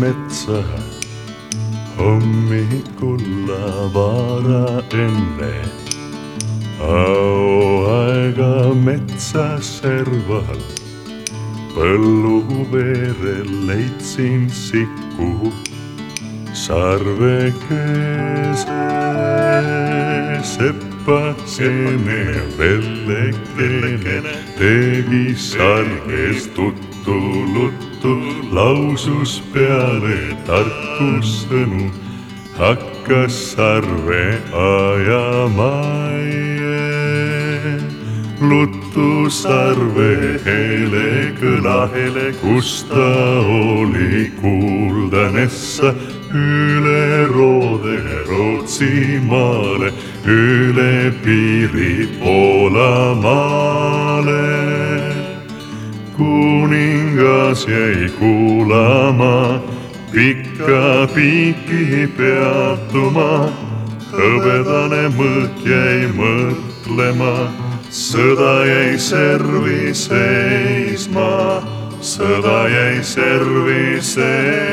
metsa hommikulla vara enne. hauaega metsas serval, põllu veerel leidsin siku sarvekese seppakene vellekene tegi sarvest tuttu luttu, lausus peale tarkussõnu, hakkas sarve ajama. Luttu sarve hele kõla, kus ta oli kuulda nessa üle roode Rootsimaale, üle piiri Poolamaale. Kuningas jäi kuulama, pikka piiki peatuma, hõbedane mõõt jäi mõtlema, sõda jäi servi seisma, sõda jäi servi seisma.